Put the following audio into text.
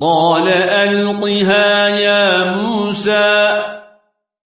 قال ألقها يا موسى.